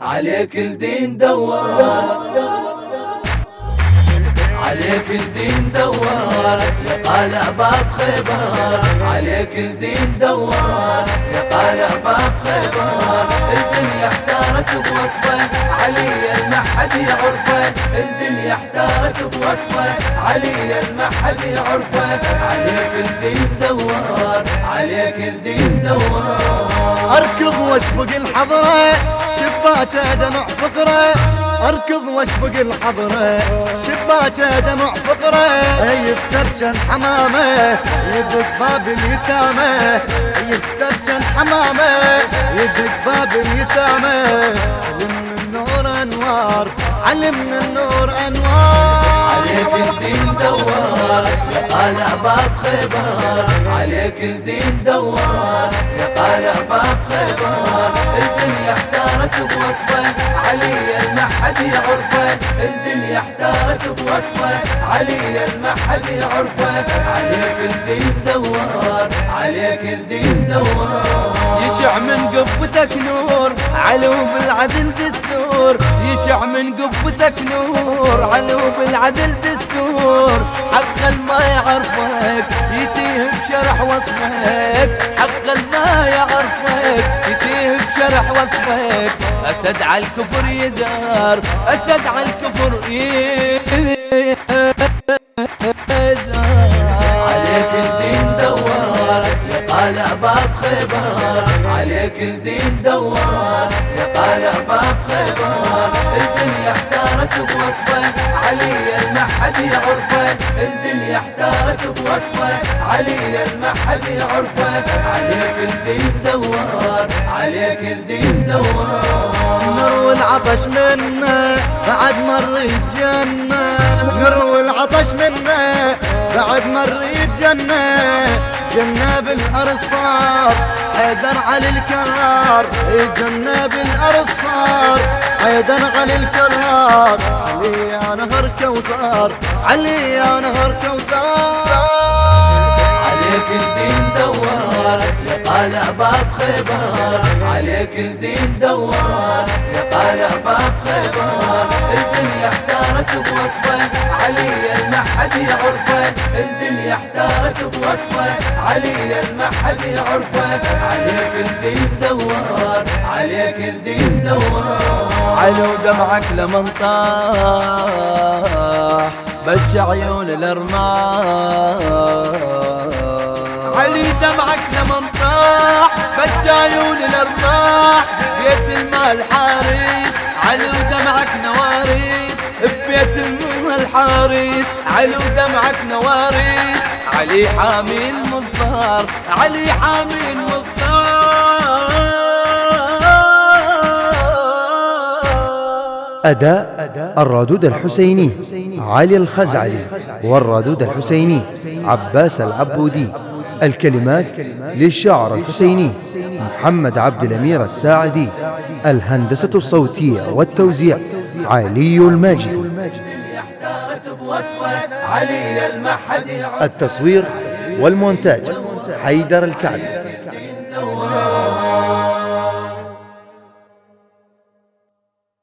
عليك الدين دوار. عليك الدين دوار. يا طالع باب خيبر. عليك الدين دوار. يا طالع باب خيبر. الدنيا احتارت بوصفه علي المحد يعرفه الدنيا احتارت بوصفه علي المحد يعرفه عليك الدين دوار. عليك الدين دوار. أركض وأشبق الحضرة. شباكه دمع فقرة. أركض وأشبق الحضره شباكه دمع فقره يفتر كان حمامه يدق باب اليتامى يفتر كان حمامه يدق باب اليتامى. علم النور أنوار علم النور أنوار. عليك الدين دوار يا طالع باب خيبر. عليك الدين دوار يا طالع باب خيبر. الدنيا احتارت بوصفه علي المحد يعرفه الدنيا احتارت بوصفه علي المحد يعرفه عليك الدين دوار. عليك الدين دوار. يشع من قبتك نور. علو بالعدل دستور. يشع من قبتك نور. علو بالعدل دستور. حق ما يعرفك. يتيه بشرح وصفك. حق ما يعرفك. يتيه بشرح وصفك. أسد على الكفر يزار أسد على الكفر يزار. عليك الدين دوار يا طالع باب خيبر. عليك الدين دوار يا طالع باب خيبر. بوصفه علي المحد يعرفه الدنيا احتارت بوصفه علي المحد يعرفه عليك الدين دوار. عليك الدين دوار. نروي العطش منه بعد مر الجنة نروي العطش منه بعد مر الجنة جنة. بالأرصار حيدر علي الكرار. جنة بالأرصار. حيدر علي الكرار علي يا نهر كوثر علي يا نهر كوثر عليك الدين دوار يا طالع باب خيبر عليك الدين دوار يا طالع باب خيبر الدنيا احتارت بوصفه علي المحد يعرفه الدنيا احتارت بوصفه علي المحد يعرفه عليك الدين دوار. عليك الدين دوار. علو دمعك لمن طاح بج عيون الأرماح. علي دمعك لمن طاح بج عيون الأرماح. بيت المال حارس علو دمعك نواريس. ببيت المال حارس علو دمعك نواريس. علي حامي المضطر علي حامي المضطر أداء الردود الحسيني علي الخزعلي والردود الحسيني عباس العبودي. الكلمات للشاعر الحسيني محمد عبد الأمير الساعدي. الهندسة الصوتية والتوزيع علي الماجد. التصوير والمونتاج حيدر الكعبي.